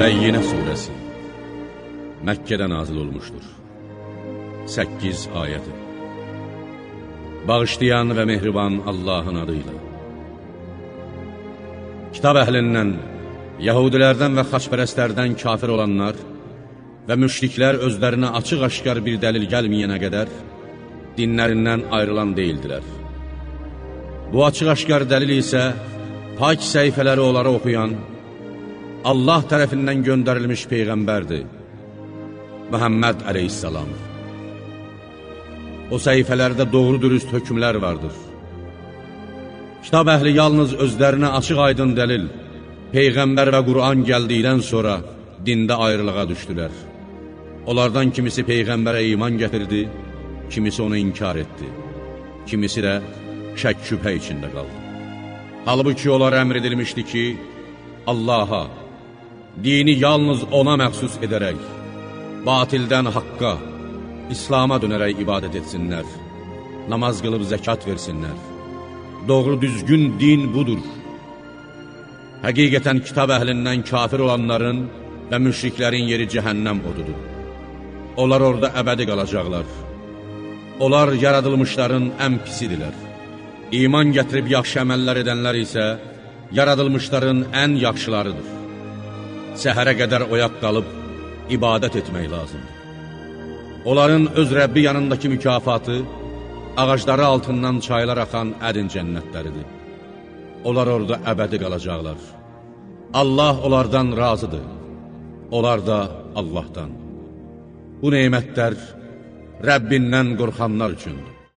Bəyyinə surəsi Məkkədə nazil olmuşdur. 8 ayədir. Bağışlayan və mehriban Allahın adıyla. Kitab əhlindən, Yahudilərdən və xaçpərəstlərdən kafir olanlar və müşriklər özlərinə açıq-aşkar bir dəlil gəlməyənə qədər dinlərindən ayrılan deyildilər. Bu açıq-aşkar dəlil isə pak səhifələri onlara oxuyan, Allah tərəfindən göndərilmiş Peyğəmbərdir, Məhəmməd əleyhissalam. O səhifələrdə doğru-dürüst hökmlər vardır. Kitab əhli yalnız özlərinə açıq-aydın dəlil, Peyğəmbər və Qur'an gəldikdən sonra dində ayrılığa düşdülər. Onlardan kimisi Peyğəmbərə iman gətirdi, kimisi onu inkar etdi, kimisi də şək-şübhə içində qaldı. Halbuki onlar əmr edilmişdi ki, Allaha, dini yalnız ona məxsus edərək, batildən haqqa, İslama dönərək ibadət etsinlər, namaz qılıb zəkat versinlər. Doğru düzgün din budur. Həqiqətən kitab əhlindən kafir olanların və müşriklərin yeri cəhənnəm odudur. Onlar orada əbədi qalacaqlar. Onlar yaradılmışların ən pisidirlər. İman gətirib yaxşı əməllər edənlər isə yaradılmışların ən yaxşılarıdır. Səhərə qədər oyaq qalıb ibadət etmək lazımdır. Onların öz Rəbbi yanındakı mükafatı ağacları altından çaylar axan ədin cənnətləridir. Onlar orada əbədi qalacaqlar. Allah onlardan razıdır. Onlar da Allahdan. Bu neymətlər Rəbbindən qorxanlar üçündür.